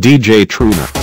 DJ Truna.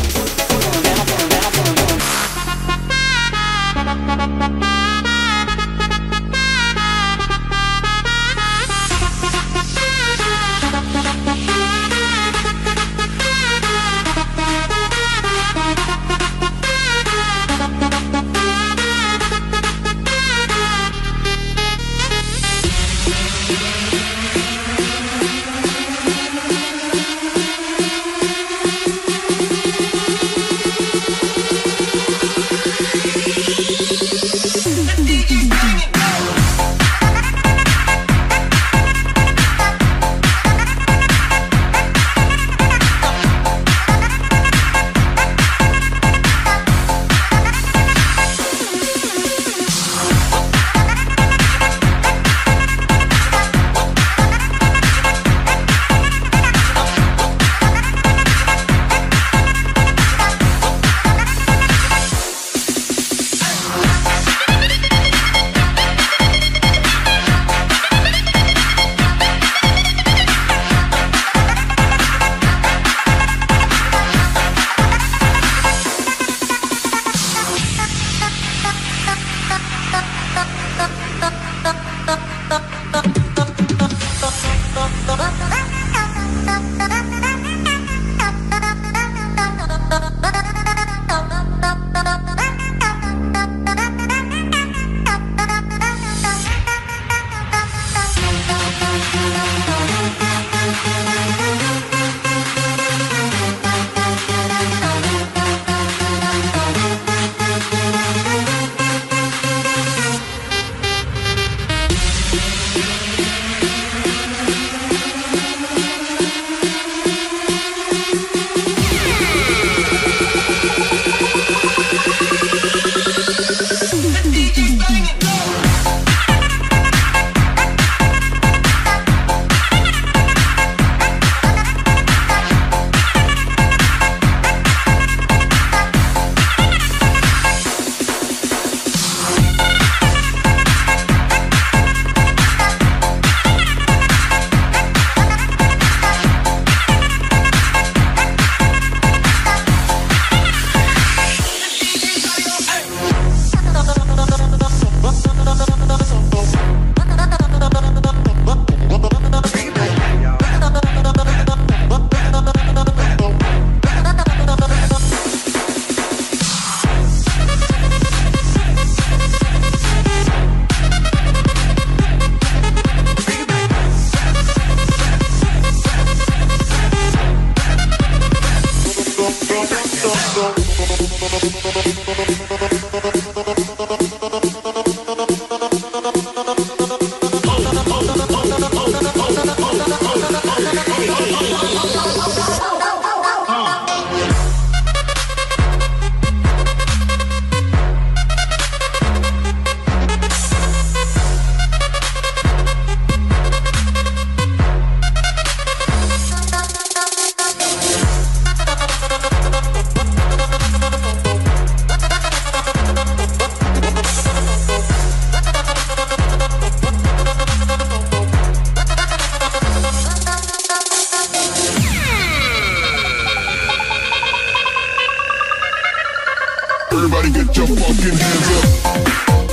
Everybody get your fucking hands up.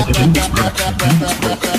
rock, rock.